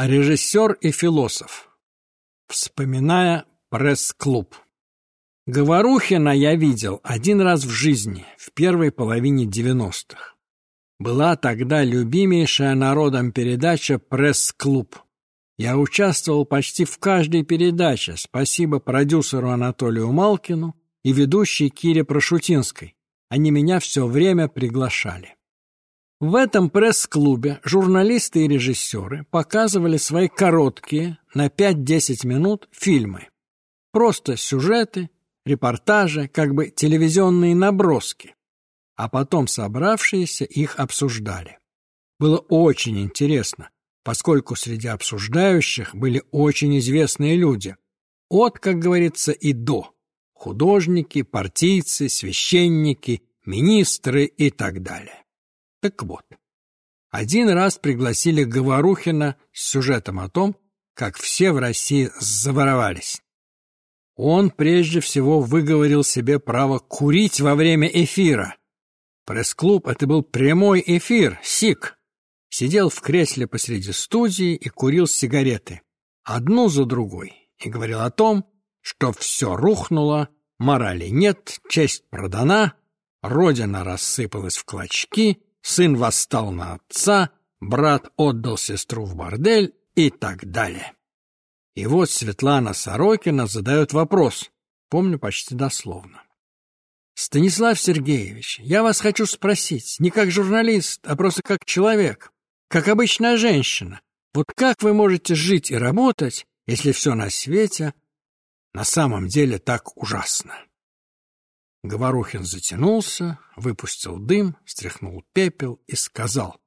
Режиссер и философ. Вспоминая пресс-клуб. Говорухина я видел один раз в жизни, в первой половине девяностых. Была тогда любимейшая народом передача «Пресс-клуб». Я участвовал почти в каждой передаче, спасибо продюсеру Анатолию Малкину и ведущей Кире Прошутинской. Они меня все время приглашали. В этом пресс-клубе журналисты и режиссеры показывали свои короткие, на 5-10 минут, фильмы. Просто сюжеты, репортажи, как бы телевизионные наброски. А потом собравшиеся их обсуждали. Было очень интересно, поскольку среди обсуждающих были очень известные люди. От, как говорится, и до. Художники, партийцы, священники, министры и так далее. Так вот, один раз пригласили Говорухина с сюжетом о том, как все в России заворовались. Он прежде всего выговорил себе право курить во время эфира. Пресс-клуб — это был прямой эфир, СИК. Сидел в кресле посреди студии и курил сигареты, одну за другой, и говорил о том, что все рухнуло, морали нет, честь продана, родина рассыпалась в клочки, сын восстал на отца, брат отдал сестру в бордель и так далее. И вот Светлана Сорокина задает вопрос, помню почти дословно. «Станислав Сергеевич, я вас хочу спросить, не как журналист, а просто как человек, как обычная женщина. Вот как вы можете жить и работать, если все на свете на самом деле так ужасно?» Говорухин затянулся, выпустил дым, стряхнул пепел и сказал.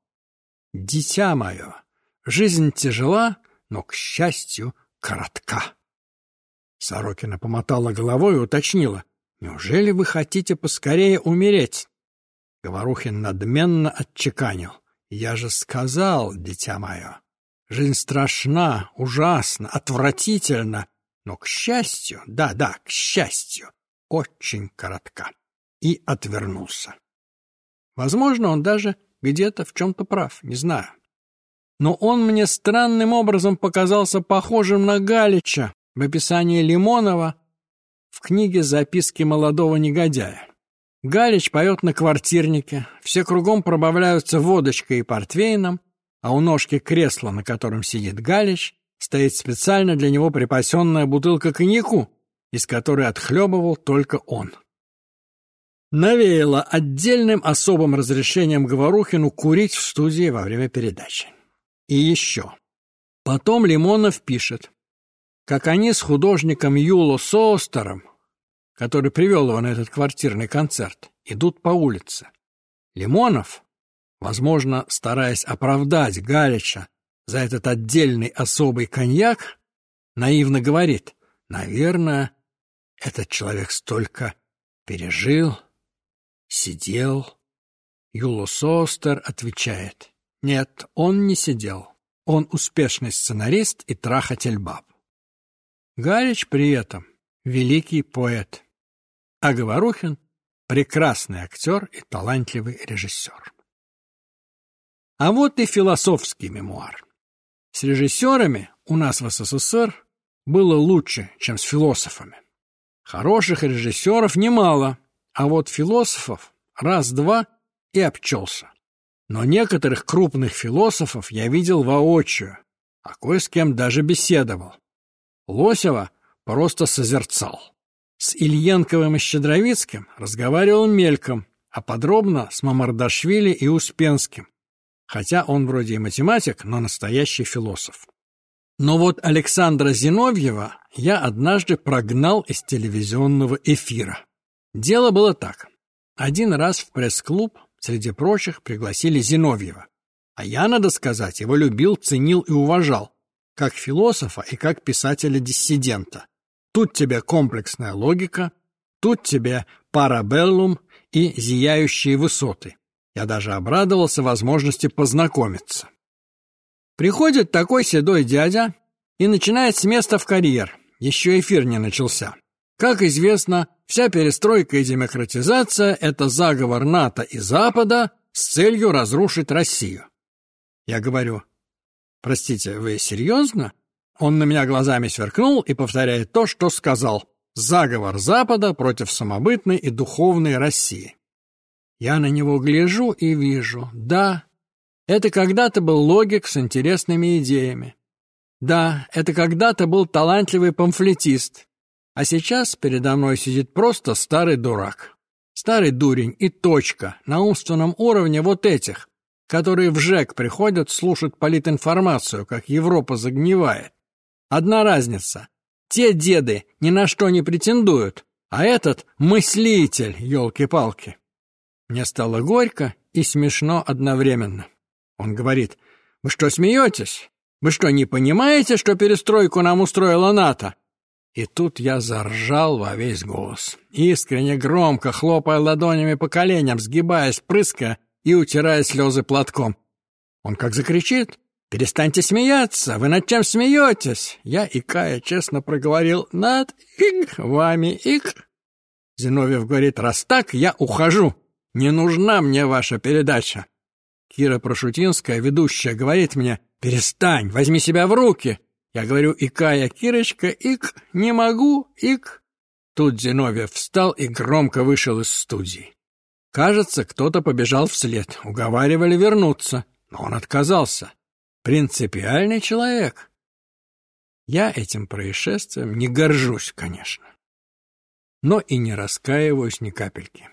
«Дитя мое, жизнь тяжела, но, к счастью, коротка». Сорокина помотала головой и уточнила. «Неужели вы хотите поскорее умереть?» Говорухин надменно отчеканил. «Я же сказал, дитя мое, жизнь страшна, ужасна, отвратительна, но, к счастью, да-да, к счастью, очень коротка, и отвернулся. Возможно, он даже где-то в чем-то прав, не знаю. Но он мне странным образом показался похожим на Галича в описании Лимонова в книге «Записки молодого негодяя». Галич поет на квартирнике, все кругом пробавляются водочкой и портвейном, а у ножки кресла, на котором сидит Галич, стоит специально для него припасенная бутылка коньяку, из которой отхлебывал только он. Навеяло отдельным особым разрешением Говорухину курить в студии во время передачи. И еще. Потом Лимонов пишет, как они с художником Юло Соостером, который привел его на этот квартирный концерт, идут по улице. Лимонов, возможно, стараясь оправдать Галича за этот отдельный особый коньяк, наивно говорит, наверное, этот человек столько пережил, сидел. Юлус Остер отвечает, нет, он не сидел. Он успешный сценарист и трахатель баб. Галич при этом великий поэт, а Говорухин — прекрасный актер и талантливый режиссер. А вот и философский мемуар. С режиссерами у нас в СССР было лучше, чем с философами. Хороших режиссеров немало, а вот философов раз-два и обчелся. Но некоторых крупных философов я видел воочию, а кое с кем даже беседовал. Лосева просто созерцал. С Ильенковым и Щедровицким разговаривал мельком, а подробно с Мамардашвили и Успенским, хотя он вроде и математик, но настоящий философ. Но вот Александра Зиновьева я однажды прогнал из телевизионного эфира. Дело было так. Один раз в пресс-клуб, среди прочих, пригласили Зиновьева. А я, надо сказать, его любил, ценил и уважал, как философа и как писателя-диссидента. Тут тебе комплексная логика, тут тебе парабеллум и зияющие высоты. Я даже обрадовался возможности познакомиться. Приходит такой седой дядя и начинает с места в карьер. Еще эфир не начался. Как известно, вся перестройка и демократизация – это заговор НАТО и Запада с целью разрушить Россию. Я говорю, Простите, вы серьезно? Он на меня глазами сверкнул и повторяет то, что сказал. Заговор Запада против самобытной и духовной России. Я на него гляжу и вижу. Да, это когда-то был логик с интересными идеями. Да, это когда-то был талантливый памфлетист. А сейчас передо мной сидит просто старый дурак. Старый дурень и точка на умственном уровне вот этих, которые в ЖЭК приходят слушать политинформацию, как Европа загнивает. Одна разница. Те деды ни на что не претендуют, а этот мыслитель, елки-палки. Мне стало горько и смешно одновременно. Он говорит, «Вы что, смеетесь? Вы что, не понимаете, что перестройку нам устроила НАТО?» И тут я заржал во весь голос, искренне громко, хлопая ладонями по коленям, сгибаясь, прыская и утирая слезы платком. Он как закричит, «Перестаньте смеяться! Вы над чем смеетесь?» Я, икая, честно проговорил, «Над ик, вами ик». Зиновьев говорит, «Раз так, я ухожу». Не нужна мне ваша передача. Кира Прошутинская, ведущая, говорит мне, перестань, возьми себя в руки. Я говорю, икая, Кирочка, ик, не могу, ик. Тут Зиновьев встал и громко вышел из студии. Кажется, кто-то побежал вслед, уговаривали вернуться, но он отказался. Принципиальный человек. Я этим происшествием не горжусь, конечно, но и не раскаиваюсь ни капельки.